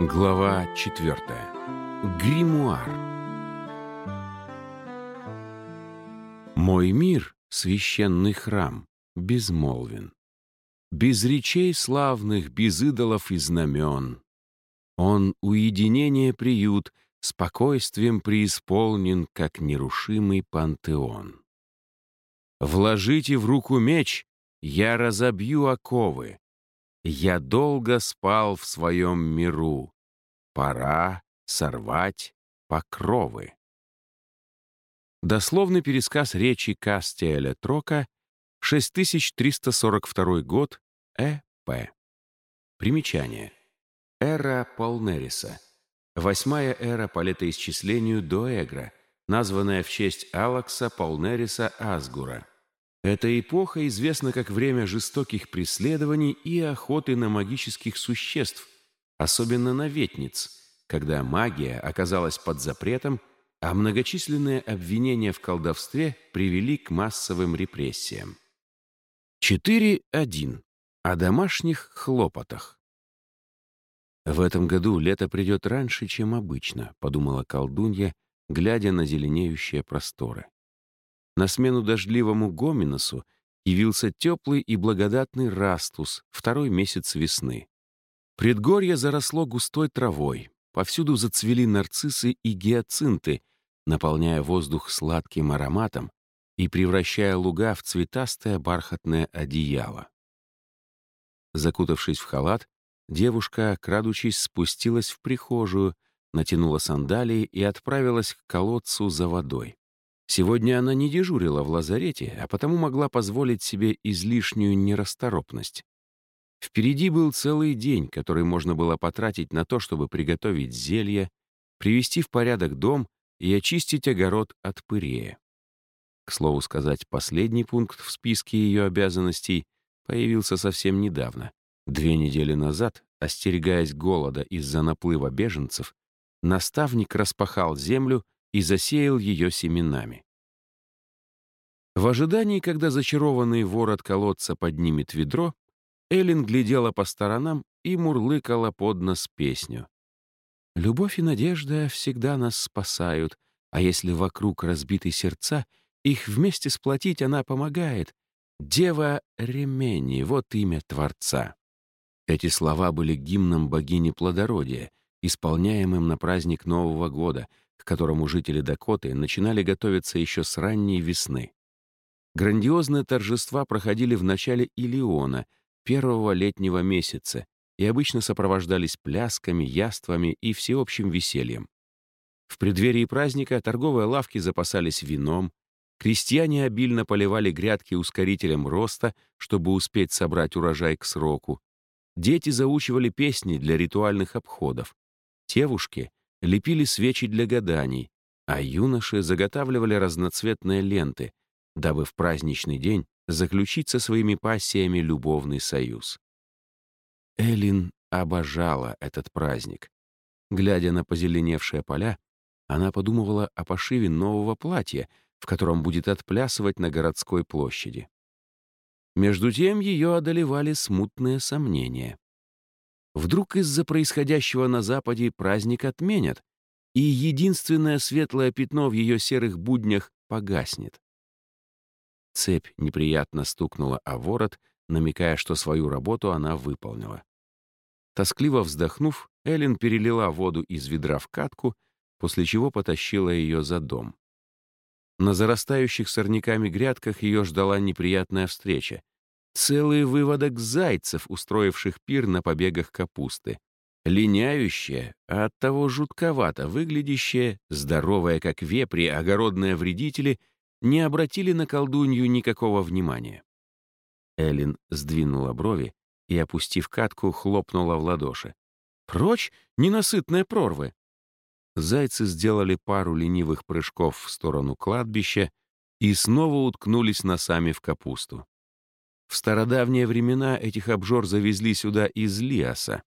Глава четвертая. Гримуар. Мой мир, священный храм, безмолвен. Без речей славных, без идолов и знамен. Он уединение приют, спокойствием преисполнен, как нерушимый пантеон. Вложите в руку меч, я разобью оковы. Я долго спал в своем миру. Пора сорвать покровы. Дословный пересказ речи Кастиэля Трока, 6342 год, Э.П. Примечание. Эра Полнериса. Восьмая эра по летоисчислению до Эгра, названная в честь Алакса Полнериса Асгура. Эта эпоха известна как время жестоких преследований и охоты на магических существ, особенно на ветниц, когда магия оказалась под запретом, а многочисленные обвинения в колдовстве привели к массовым репрессиям. 4.1. О домашних хлопотах. «В этом году лето придет раньше, чем обычно», — подумала колдунья, глядя на зеленеющие просторы. На смену дождливому Гоминосу явился теплый и благодатный Растус, второй месяц весны. Предгорье заросло густой травой, повсюду зацвели нарциссы и гиацинты, наполняя воздух сладким ароматом и превращая луга в цветастое бархатное одеяло. Закутавшись в халат, девушка, крадучись, спустилась в прихожую, натянула сандалии и отправилась к колодцу за водой. Сегодня она не дежурила в лазарете, а потому могла позволить себе излишнюю нерасторопность. Впереди был целый день, который можно было потратить на то, чтобы приготовить зелье, привести в порядок дом и очистить огород от пырея. К слову сказать, последний пункт в списке ее обязанностей появился совсем недавно. Две недели назад, остерегаясь голода из-за наплыва беженцев, наставник распахал землю и засеял ее семенами. В ожидании, когда зачарованный ворот колодца поднимет ведро, Эллен глядела по сторонам и мурлыкала под нос песню. «Любовь и надежда всегда нас спасают, а если вокруг разбиты сердца, их вместе сплотить она помогает. Дева Ремени — вот имя Творца». Эти слова были гимном богини плодородия, исполняемым на праздник Нового года, к которому жители Дакоты начинали готовиться еще с ранней весны. Грандиозные торжества проходили в начале Илиона, первого летнего месяца, и обычно сопровождались плясками, яствами и всеобщим весельем. В преддверии праздника торговые лавки запасались вином, крестьяне обильно поливали грядки ускорителем роста, чтобы успеть собрать урожай к сроку. Дети заучивали песни для ритуальных обходов. Девушки лепили свечи для гаданий, а юноши заготавливали разноцветные ленты, дабы в праздничный день заключить со своими пассиями любовный союз. Элин обожала этот праздник. Глядя на позеленевшие поля, она подумывала о пошиве нового платья, в котором будет отплясывать на городской площади. Между тем ее одолевали смутные сомнения. Вдруг из-за происходящего на Западе праздник отменят, и единственное светлое пятно в ее серых буднях погаснет. Цепь неприятно стукнула о ворот, намекая, что свою работу она выполнила. Тоскливо вздохнув, Эллен перелила воду из ведра в катку, после чего потащила ее за дом. На зарастающих сорняками грядках ее ждала неприятная встреча. Целый выводок зайцев, устроивших пир на побегах капусты. Линяющая, а оттого жутковато выглядящая, здоровая, как вепри, огородные вредители — не обратили на колдунью никакого внимания. Эллен сдвинула брови и, опустив катку, хлопнула в ладоши. «Прочь, ненасытные прорвы!» Зайцы сделали пару ленивых прыжков в сторону кладбища и снова уткнулись носами в капусту. В стародавние времена этих обжор завезли сюда из Лиаса.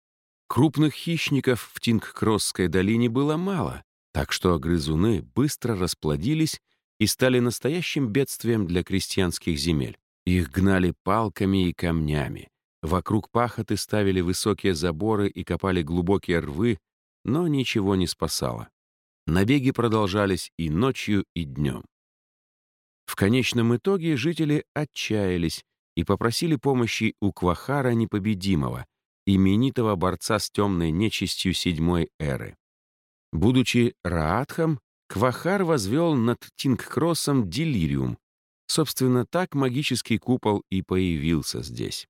Крупных хищников в Тингкросской долине было мало, так что грызуны быстро расплодились и стали настоящим бедствием для крестьянских земель. Их гнали палками и камнями, Вокруг пахоты ставили высокие заборы и копали глубокие рвы, но ничего не спасало. Набеги продолжались и ночью, и днем. В конечном итоге жители отчаялись и попросили помощи у Квахара Непобедимого, именитого борца с темной нечистью седьмой эры. Будучи Раатхом, Квахар возвел над Тингкроссом делириум. Собственно, так магический купол и появился здесь.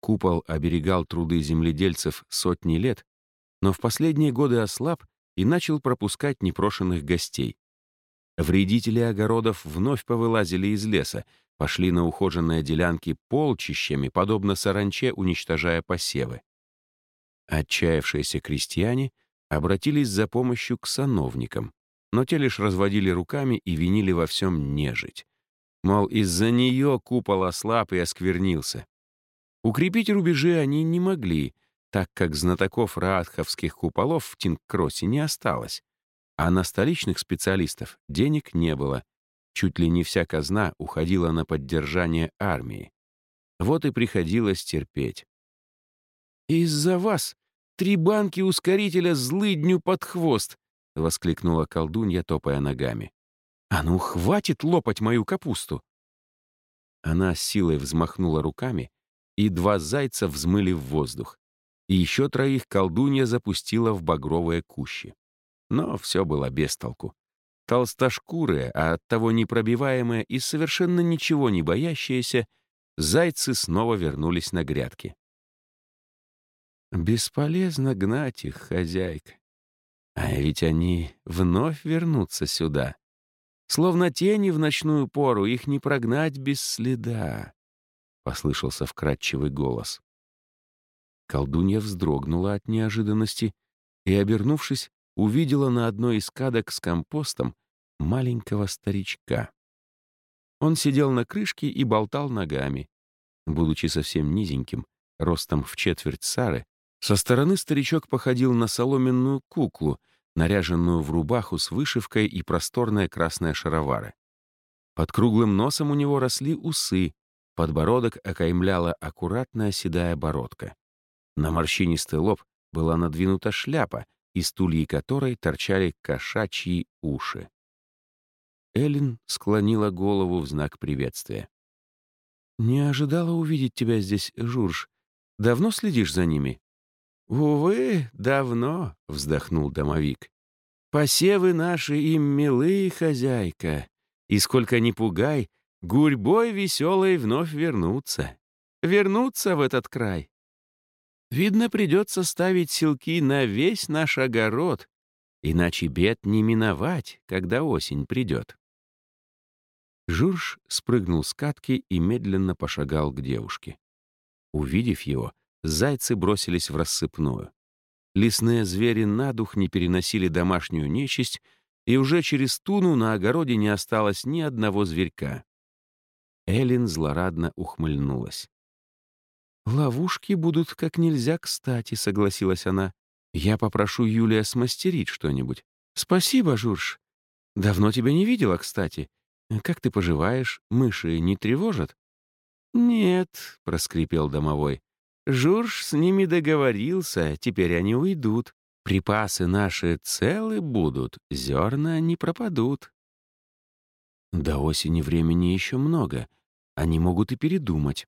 Купол оберегал труды земледельцев сотни лет, но в последние годы ослаб и начал пропускать непрошенных гостей. Вредители огородов вновь повылазили из леса, пошли на ухоженные делянки полчищами, подобно саранче, уничтожая посевы. Отчаявшиеся крестьяне обратились за помощью к сановникам, но те лишь разводили руками и винили во всем нежить. Мол, из-за нее купол ослаб и осквернился. Укрепить рубежи они не могли, так как знатоков раадховских куполов в Тингкроссе не осталось, а на столичных специалистов денег не было. Чуть ли не вся казна уходила на поддержание армии. Вот и приходилось терпеть. «Из-за вас три банки ускорителя злыдню под хвост!» — воскликнула колдунья, топая ногами. «А ну, хватит лопать мою капусту!» Она с силой взмахнула руками, и два зайца взмыли в воздух. И еще троих колдунья запустила в багровые кущи. Но все было без толку. Толстошкурые, а оттого непробиваемые и совершенно ничего не боящиеся, зайцы снова вернулись на грядки. Бесполезно гнать их, хозяйка. А ведь они вновь вернутся сюда. Словно тени в ночную пору, их не прогнать без следа. — послышался вкрадчивый голос. Колдунья вздрогнула от неожиданности и, обернувшись, увидела на одной из кадок с компостом маленького старичка. Он сидел на крышке и болтал ногами. Будучи совсем низеньким, ростом в четверть Сары, со стороны старичок походил на соломенную куклу, наряженную в рубаху с вышивкой и просторные красные шаровары. Под круглым носом у него росли усы, Подбородок окаймляла аккуратная седая бородка. На морщинистый лоб была надвинута шляпа, из стульи которой торчали кошачьи уши. Эллен склонила голову в знак приветствия. «Не ожидала увидеть тебя здесь, Журж. Давно следишь за ними?» «Увы, давно», — вздохнул домовик. «Посевы наши им милые, хозяйка, и сколько ни пугай, гурьбой веселой вновь вернуться. Вернуться в этот край. Видно, придется ставить силки на весь наш огород, иначе бед не миновать, когда осень придет. Журж спрыгнул с катки и медленно пошагал к девушке. Увидев его, зайцы бросились в рассыпную. Лесные звери на дух не переносили домашнюю нечисть, и уже через туну на огороде не осталось ни одного зверька. Эллен злорадно ухмыльнулась. «Ловушки будут как нельзя кстати», — согласилась она. «Я попрошу Юлия смастерить что-нибудь. Спасибо, Журж. Давно тебя не видела, кстати. Как ты поживаешь? Мыши не тревожат?» «Нет», — проскрипел домовой. «Журж с ними договорился, теперь они уйдут. Припасы наши целы будут, зерна не пропадут». До осени времени еще много. Они могут и передумать.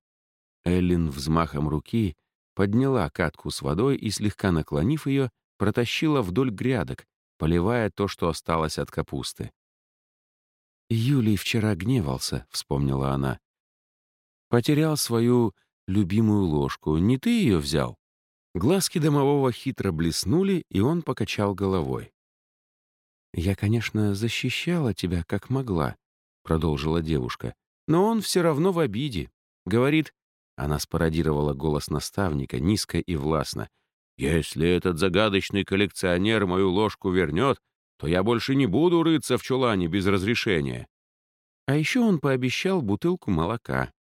Эллин взмахом руки подняла катку с водой и, слегка наклонив ее, протащила вдоль грядок, поливая то, что осталось от капусты. «Юлий вчера гневался», — вспомнила она. «Потерял свою любимую ложку. Не ты ее взял?» Глазки домового хитро блеснули, и он покачал головой. «Я, конечно, защищала тебя, как могла, — продолжила девушка. «Но он все равно в обиде. Говорит...» Она спародировала голос наставника, низко и властно. «Если этот загадочный коллекционер мою ложку вернет, то я больше не буду рыться в чулане без разрешения». А еще он пообещал бутылку молока.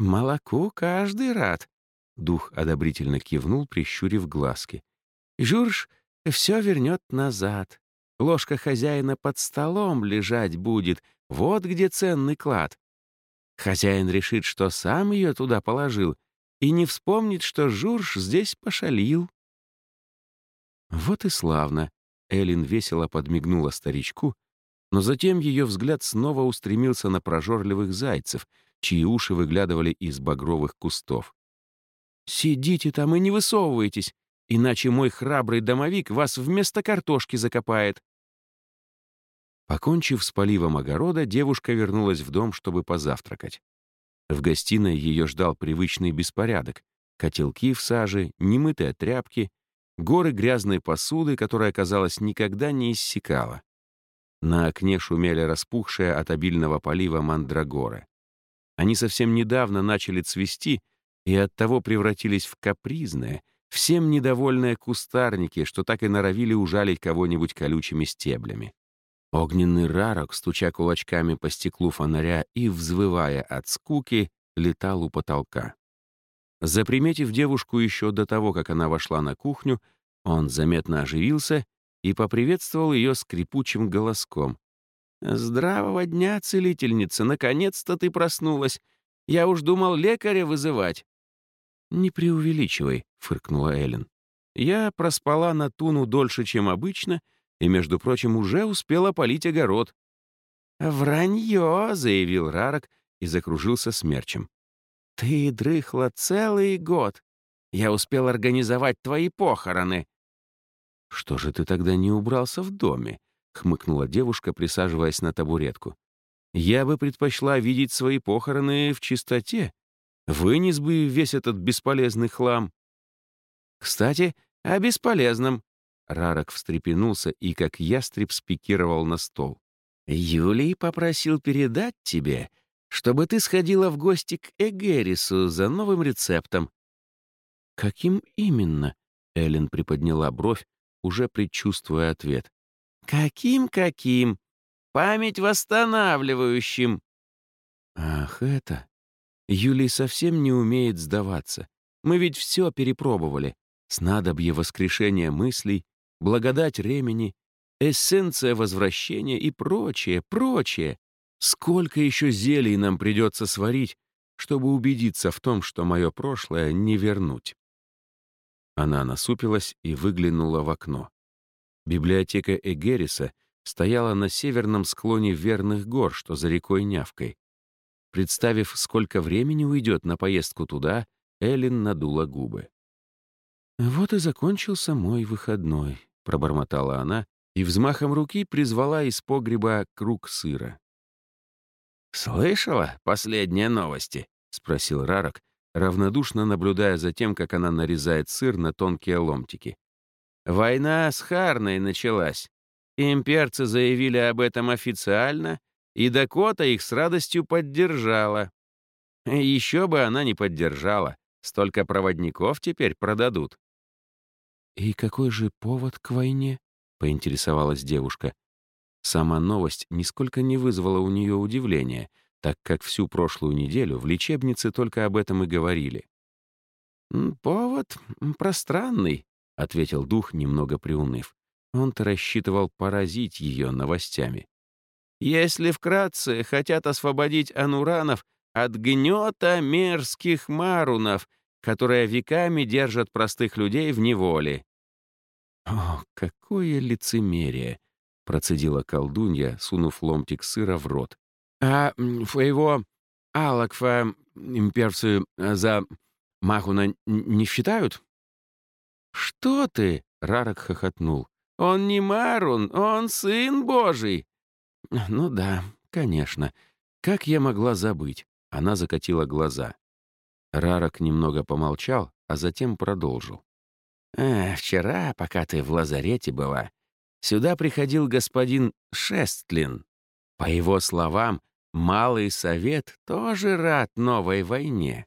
«Молоку каждый рад», — дух одобрительно кивнул, прищурив глазки. «Журж все вернет назад. Ложка хозяина под столом лежать будет, вот где ценный клад. Хозяин решит, что сам ее туда положил, и не вспомнит, что Журж здесь пошалил. Вот и славно. Элин весело подмигнула старичку, но затем ее взгляд снова устремился на прожорливых зайцев, чьи уши выглядывали из багровых кустов. «Сидите там и не высовывайтесь, иначе мой храбрый домовик вас вместо картошки закопает». Покончив с поливом огорода, девушка вернулась в дом, чтобы позавтракать. В гостиной ее ждал привычный беспорядок. Котелки в саже, немытые тряпки, горы грязной посуды, которая, казалось, никогда не иссякала. На окне шумели распухшие от обильного полива мандрагоры. Они совсем недавно начали цвести и оттого превратились в капризные, всем недовольные кустарники, что так и норовили ужалить кого-нибудь колючими стеблями. Огненный рарок, стуча кулачками по стеклу фонаря и взвывая от скуки, летал у потолка. Заприметив девушку еще до того, как она вошла на кухню, он заметно оживился и поприветствовал ее скрипучим голоском. «Здравого дня, целительница! Наконец-то ты проснулась! Я уж думал лекаря вызывать!» «Не преувеличивай», — фыркнула Эллен. «Я проспала на туну дольше, чем обычно, и, между прочим, уже успела полить огород». «Вранье!» — заявил Рарок и закружился смерчем. «Ты дрыхла целый год. Я успел организовать твои похороны». «Что же ты тогда не убрался в доме?» — хмыкнула девушка, присаживаясь на табуретку. «Я бы предпочла видеть свои похороны в чистоте. Вынес бы весь этот бесполезный хлам». «Кстати, о бесполезном». Рарок встрепенулся и, как ястреб, спикировал на стол. «Юлий попросил передать тебе, чтобы ты сходила в гости к Эгерису за новым рецептом». «Каким именно?» — Эллен приподняла бровь, уже предчувствуя ответ. «Каким-каким? Память восстанавливающим!» «Ах, это...» Юлий совсем не умеет сдаваться. Мы ведь все перепробовали. Снадобье воскрешения мыслей, благодать ремени, эссенция возвращения и прочее, прочее. Сколько еще зелий нам придется сварить, чтобы убедиться в том, что мое прошлое не вернуть. Она насупилась и выглянула в окно. Библиотека Эгериса стояла на северном склоне верных гор, что за рекой Нявкой. Представив, сколько времени уйдет на поездку туда, Эллен надула губы. «Вот и закончился мой выходной», — пробормотала она и взмахом руки призвала из погреба круг сыра. «Слышала последние новости?» — спросил Рарок, равнодушно наблюдая за тем, как она нарезает сыр на тонкие ломтики. «Война с Харной началась. Имперцы заявили об этом официально, и Дакота их с радостью поддержала. Еще бы она не поддержала, столько проводников теперь продадут». «И какой же повод к войне?» — поинтересовалась девушка. Сама новость нисколько не вызвала у нее удивления — так как всю прошлую неделю в лечебнице только об этом и говорили. «Повод пространный», — ответил дух, немного приуныв. Он-то рассчитывал поразить ее новостями. «Если вкратце хотят освободить ануранов от гнета мерзких марунов, которые веками держат простых людей в неволе». «О, какое лицемерие!» — процедила колдунья, сунув ломтик сыра в рот. А твоего Алакфа имперцы э, за Махуна не считают? Что ты? Рарок хохотнул. Он не Марун, он сын Божий. Ну да, конечно. Как я могла забыть? Она закатила глаза. Рарок немного помолчал, а затем продолжил. «Э, «Вчера, пока ты в лазарете была, сюда приходил господин Шестлин. По его словам, Малый Совет тоже рад новой войне.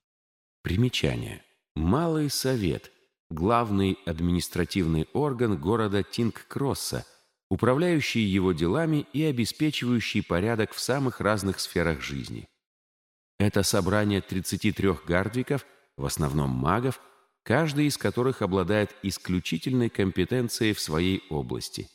Примечание. Малый Совет — главный административный орган города Тинг-Кросса, управляющий его делами и обеспечивающий порядок в самых разных сферах жизни. Это собрание 33 гардвиков, в основном магов, каждый из которых обладает исключительной компетенцией в своей области.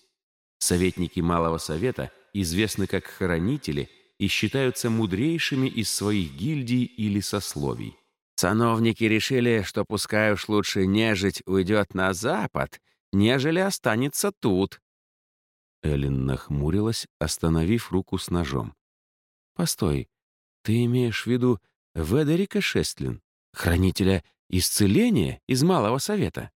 Советники Малого Совета — известны как хранители и считаются мудрейшими из своих гильдий или сословий. Сановники решили, что пускай уж лучше нежить уйдет на запад, нежели останется тут. Эллен нахмурилась, остановив руку с ножом. «Постой, ты имеешь в виду Ведерика Шестлин, хранителя исцеления из Малого Совета?»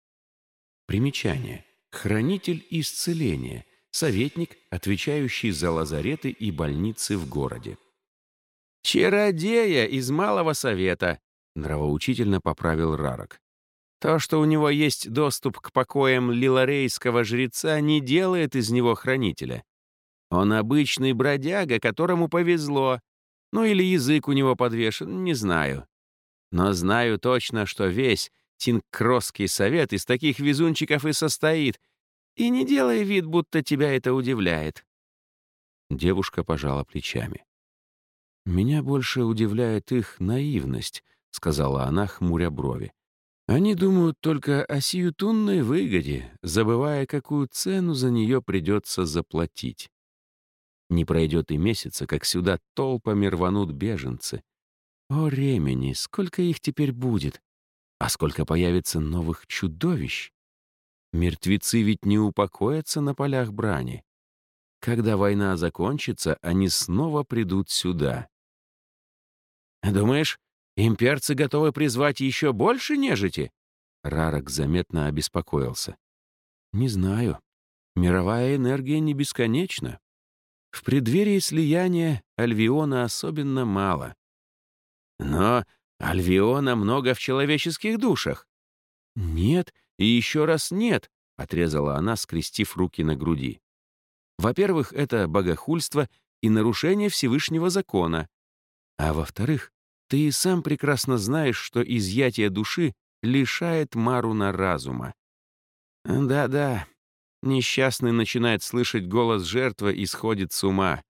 Примечание. Хранитель исцеления. Советник, отвечающий за лазареты и больницы в городе. «Чародея из Малого Совета», — нравоучительно поправил Рарок. «То, что у него есть доступ к покоям лиларейского жреца, не делает из него хранителя. Он обычный бродяга, которому повезло. Ну или язык у него подвешен, не знаю. Но знаю точно, что весь Тинкросский совет из таких везунчиков и состоит. И не делай вид, будто тебя это удивляет». Девушка пожала плечами. «Меня больше удивляет их наивность», — сказала она, хмуря брови. «Они думают только о сиютунной выгоде, забывая, какую цену за нее придется заплатить. Не пройдет и месяца, как сюда толпами рванут беженцы. О, ремени, сколько их теперь будет? А сколько появится новых чудовищ? Мертвецы ведь не упокоятся на полях брани. Когда война закончится, они снова придут сюда. «Думаешь, имперцы готовы призвать еще больше нежити?» Рарок заметно обеспокоился. «Не знаю. Мировая энергия не бесконечна. В преддверии слияния Альвиона особенно мало. Но Альвиона много в человеческих душах. Нет, и еще раз нет, отрезала она, скрестив руки на груди. Во-первых, это богохульство и нарушение Всевышнего закона. А во-вторых, ты и сам прекрасно знаешь, что изъятие души лишает Маруна разума. Да-да, несчастный начинает слышать голос жертвы и сходит с ума.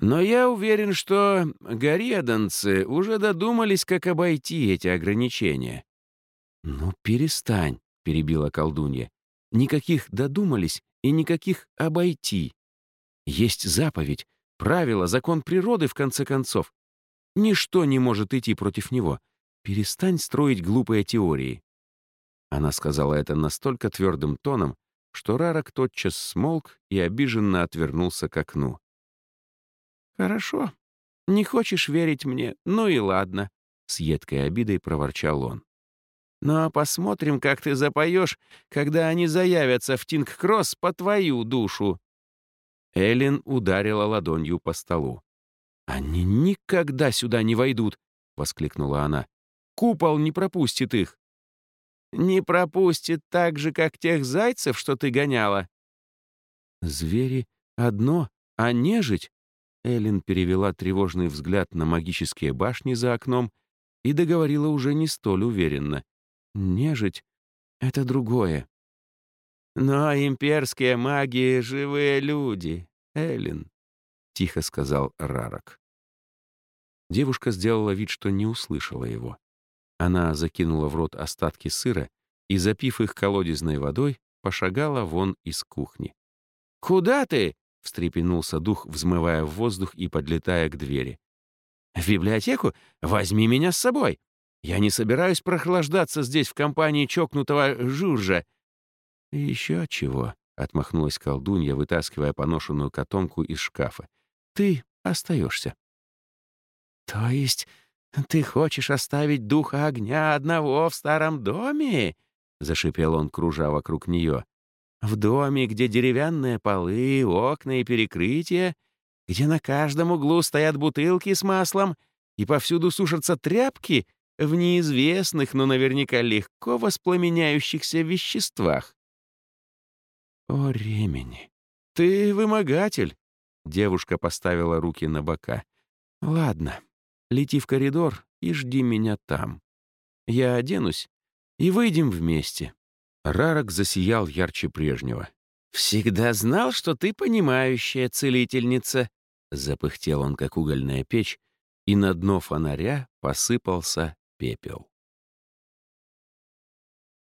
Но я уверен, что гореданцы уже додумались, как обойти эти ограничения. «Ну, перестань», — перебила колдунья. «Никаких додумались и никаких обойти. Есть заповедь, правило, закон природы, в конце концов. Ничто не может идти против него. Перестань строить глупые теории». Она сказала это настолько твердым тоном, что Рарок тотчас смолк и обиженно отвернулся к окну. «Хорошо. Не хочешь верить мне? Ну и ладно», — с едкой обидой проворчал он. «Ну а посмотрим, как ты запоешь, когда они заявятся в Тинг-Кросс по твою душу». Эллен ударила ладонью по столу. «Они никогда сюда не войдут!» — воскликнула она. «Купол не пропустит их!» «Не пропустит так же, как тех зайцев, что ты гоняла!» «Звери одно, а нежить?» Эллен перевела тревожный взгляд на магические башни за окном и договорила уже не столь уверенно. «Нежить — это другое». «Но имперские маги — живые люди, Эллен», — тихо сказал Рарок. Девушка сделала вид, что не услышала его. Она закинула в рот остатки сыра и, запив их колодезной водой, пошагала вон из кухни. «Куда ты?» — встрепенулся дух, взмывая в воздух и подлетая к двери. «В библиотеку? Возьми меня с собой! Я не собираюсь прохлаждаться здесь в компании чокнутого Журжа!» «Еще чего?» — отмахнулась колдунья, вытаскивая поношенную котомку из шкафа. «Ты остаешься». «То есть ты хочешь оставить духа огня одного в старом доме?» — зашипел он, кружа вокруг нее. В доме, где деревянные полы, окна и перекрытия, где на каждом углу стоят бутылки с маслом и повсюду сушатся тряпки в неизвестных, но наверняка легко воспламеняющихся веществах. «О, ремень, ты вымогатель!» Девушка поставила руки на бока. «Ладно, лети в коридор и жди меня там. Я оденусь, и выйдем вместе. Рарок засиял ярче прежнего. «Всегда знал, что ты понимающая целительница», — запыхтел он, как угольная печь, и на дно фонаря посыпался пепел.